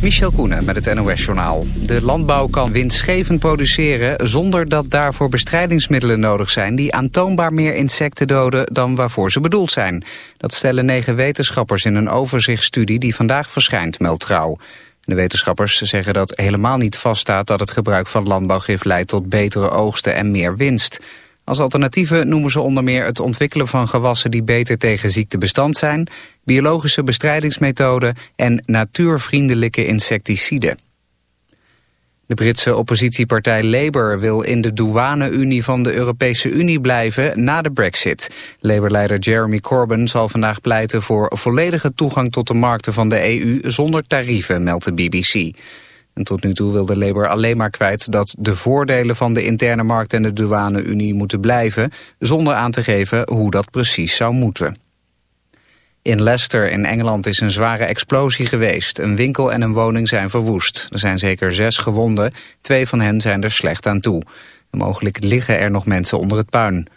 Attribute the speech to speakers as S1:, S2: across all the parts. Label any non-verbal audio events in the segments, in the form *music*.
S1: Michel Koenen met het NOS-journaal. De landbouw kan winstgevend produceren zonder dat daarvoor bestrijdingsmiddelen nodig zijn... die aantoonbaar meer insecten doden dan waarvoor ze bedoeld zijn. Dat stellen negen wetenschappers in een overzichtsstudie die vandaag verschijnt, meldt Trouw. De wetenschappers zeggen dat helemaal niet vaststaat dat het gebruik van landbouwgif leidt tot betere oogsten en meer winst. Als alternatieven noemen ze onder meer het ontwikkelen van gewassen die beter tegen ziekte bestand zijn, biologische bestrijdingsmethoden en natuurvriendelijke insecticiden. De Britse oppositiepartij Labour wil in de douane-unie van de Europese Unie blijven na de brexit. Labour-leider Jeremy Corbyn zal vandaag pleiten voor volledige toegang tot de markten van de EU zonder tarieven, meldt de BBC. En tot nu toe wil de Labour alleen maar kwijt dat de voordelen van de interne markt en de douane-unie moeten blijven, zonder aan te geven hoe dat precies zou moeten. In Leicester in Engeland is een zware explosie geweest. Een winkel en een woning zijn verwoest. Er zijn zeker zes gewonden. Twee van hen zijn er slecht aan toe. mogelijk liggen er nog mensen onder het puin.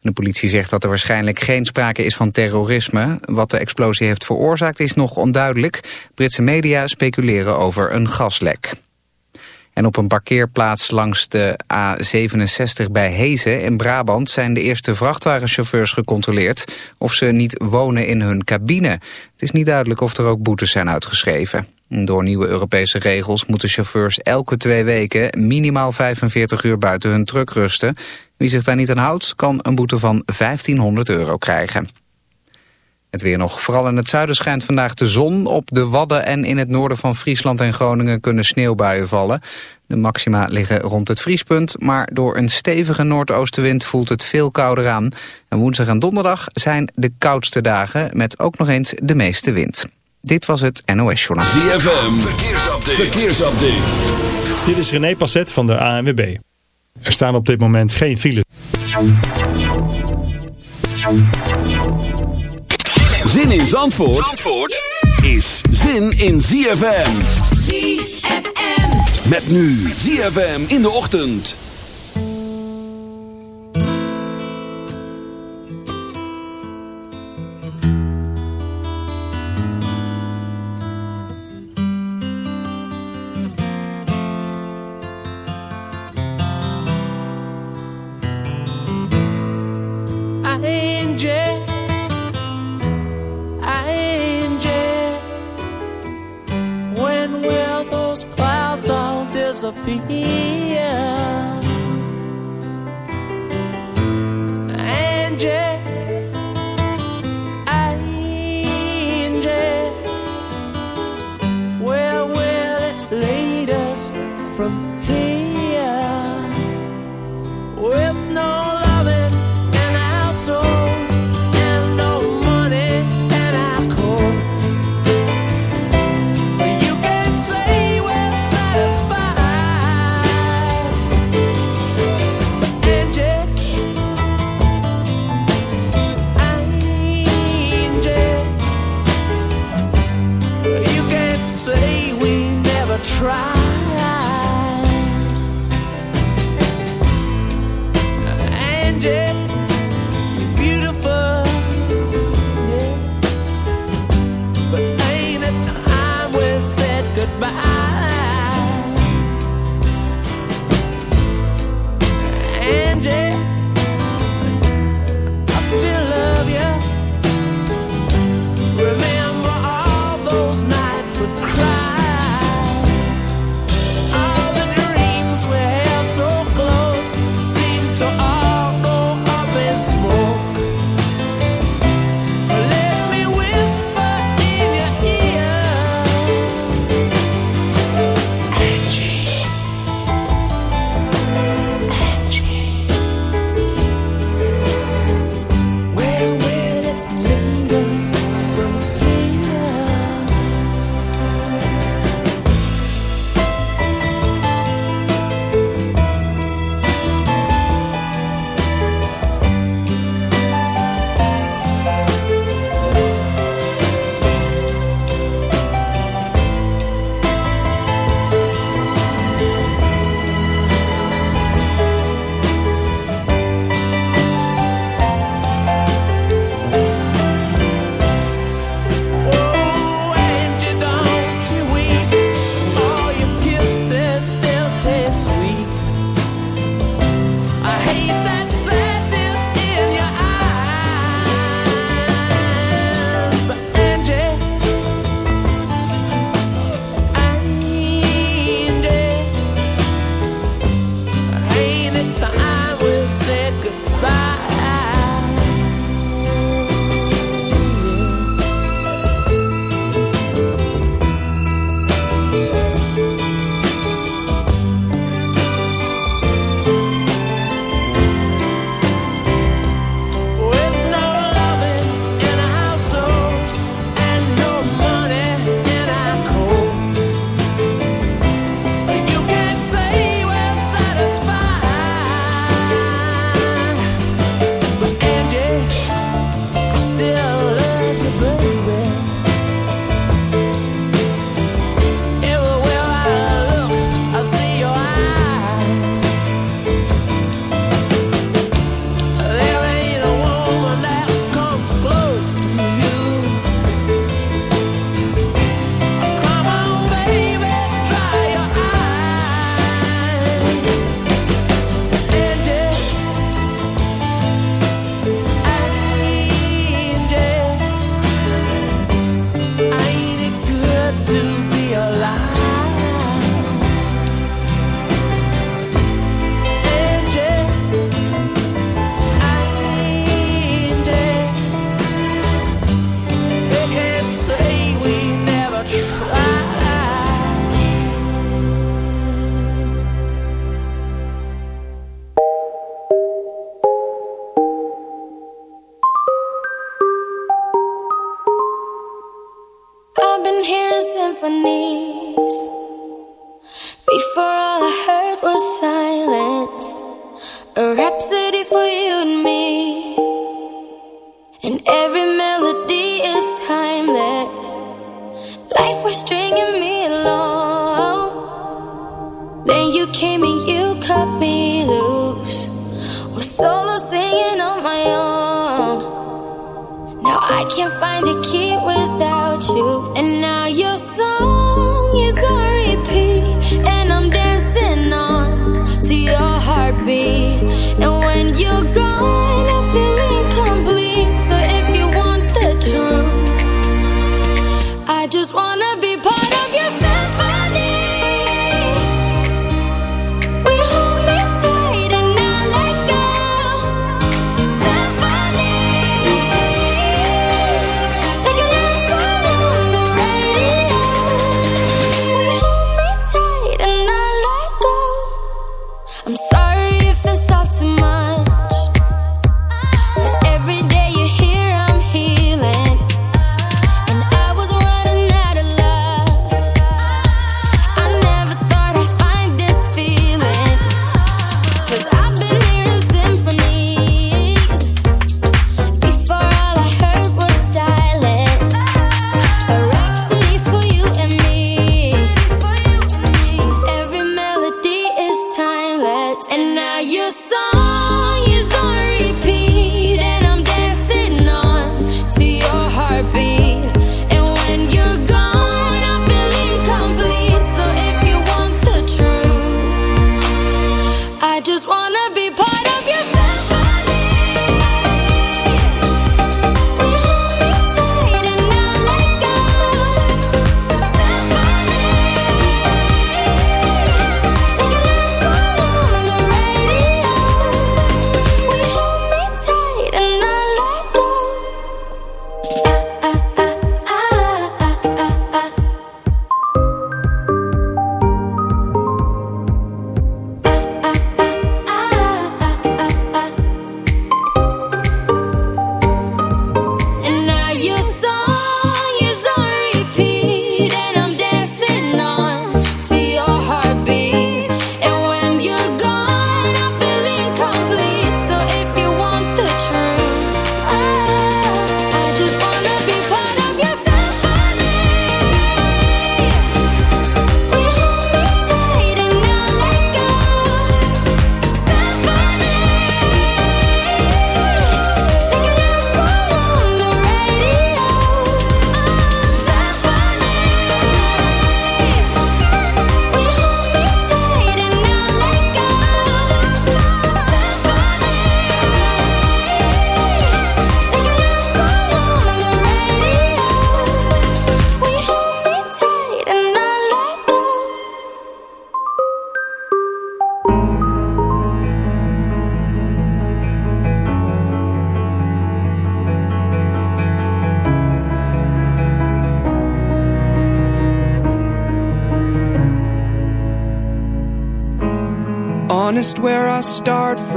S1: De politie zegt dat er waarschijnlijk geen sprake is van terrorisme. Wat de explosie heeft veroorzaakt is nog onduidelijk. Britse media speculeren over een gaslek. En op een parkeerplaats langs de A67 bij Hezen in Brabant zijn de eerste vrachtwagenchauffeurs gecontroleerd of ze niet wonen in hun cabine. Het is niet duidelijk of er ook boetes zijn uitgeschreven. Door nieuwe Europese regels moeten chauffeurs elke twee weken minimaal 45 uur buiten hun truck rusten. Wie zich daar niet aan houdt, kan een boete van 1500 euro krijgen. Het weer nog. Vooral in het zuiden schijnt vandaag de zon. Op de Wadden en in het noorden van Friesland en Groningen kunnen sneeuwbuien vallen. De maxima liggen rond het vriespunt, maar door een stevige noordoostenwind voelt het veel kouder aan. En woensdag en donderdag zijn de koudste dagen met ook nog eens de meeste wind. Dit was het NOS Journaal.
S2: ZFM, verkeersupdate. verkeersupdate.
S3: Dit is René Passet van de ANWB. Er staan op dit moment geen files.
S2: Zin in Zandvoort, Zandvoort is zin in ZFM.
S4: ZFM.
S2: Met nu ZFM in de ochtend.
S4: but I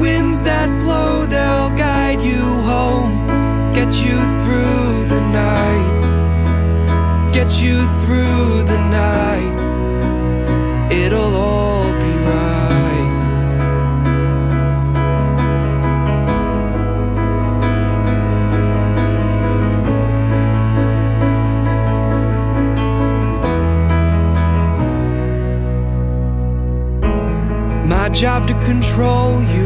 S5: winds that blow, they'll guide you home, get you through the night, get you through the night. It'll all be right. My job to control you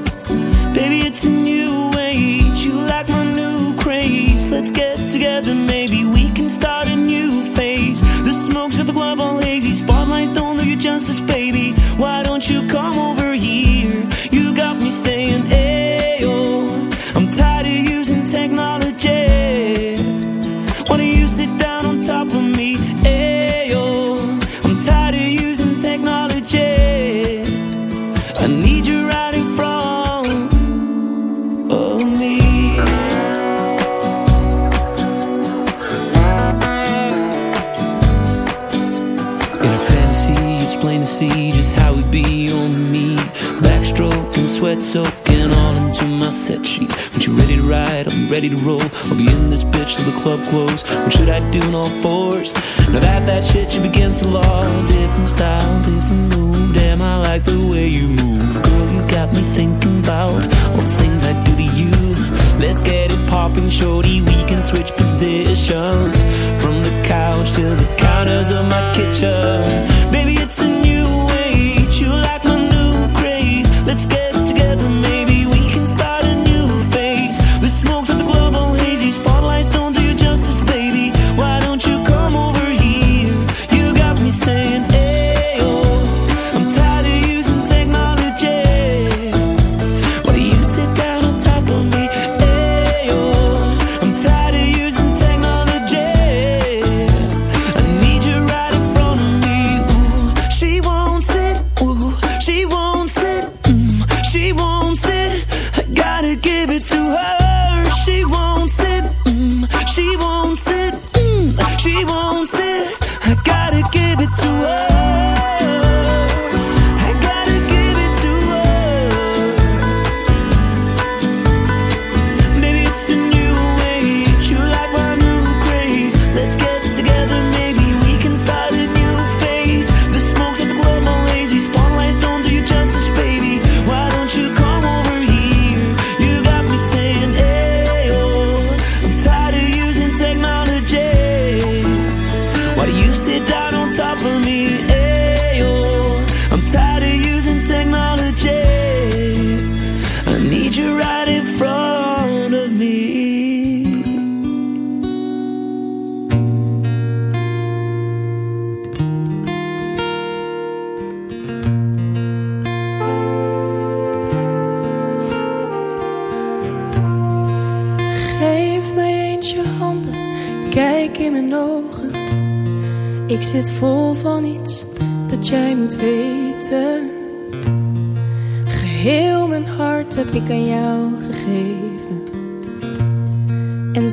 S6: When you ready to ride, be ready to roll. I'll be in this bitch till the club close. What should I do in all fours? Now that that shit you against the law. Different style, different move. Damn, I like the way you move. Girl, you got me thinking about all the things I do to you. Let's get it popping, shorty. We can switch positions from the couch to the counters of my kitchen. Baby,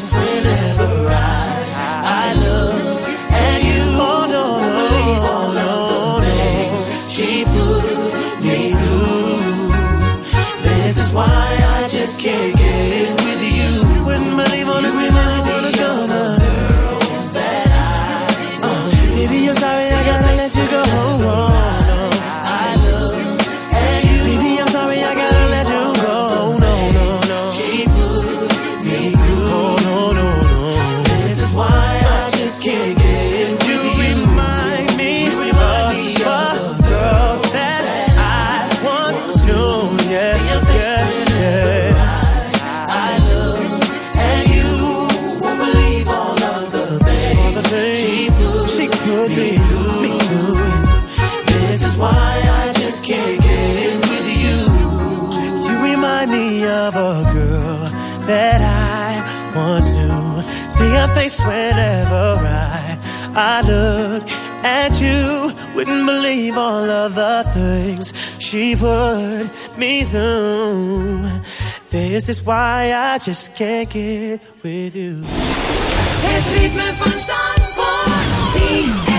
S7: sweet. Put me through. This is why I just can't get with you.
S5: Het ritme van Zandvoort.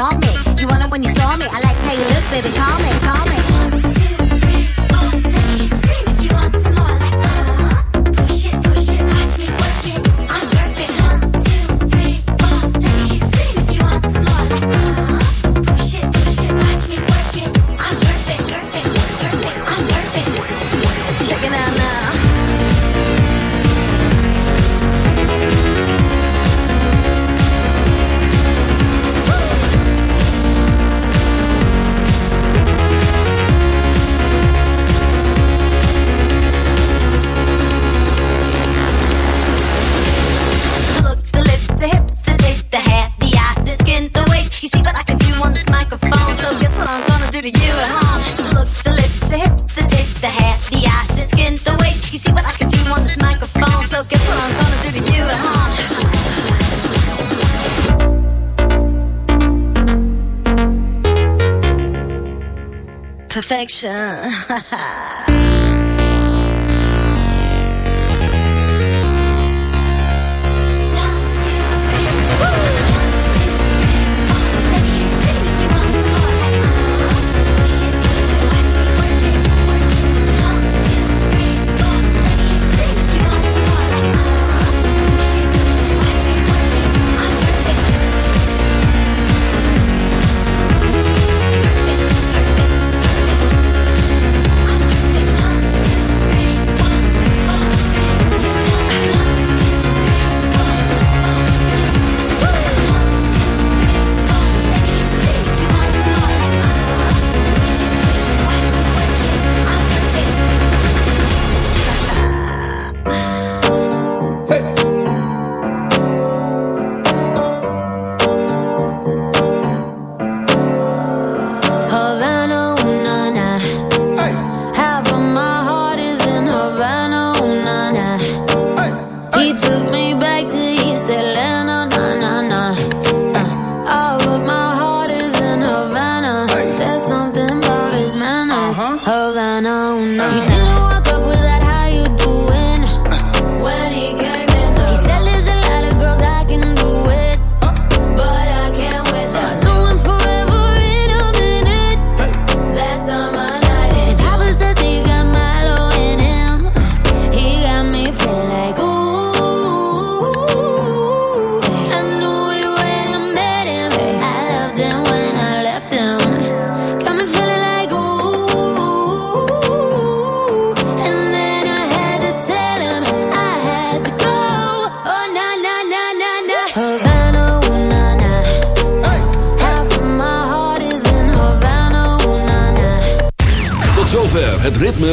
S8: want me. You want it when you saw me. I like how you look, baby.
S9: Call 神。哈 *laughs* 哈